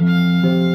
Música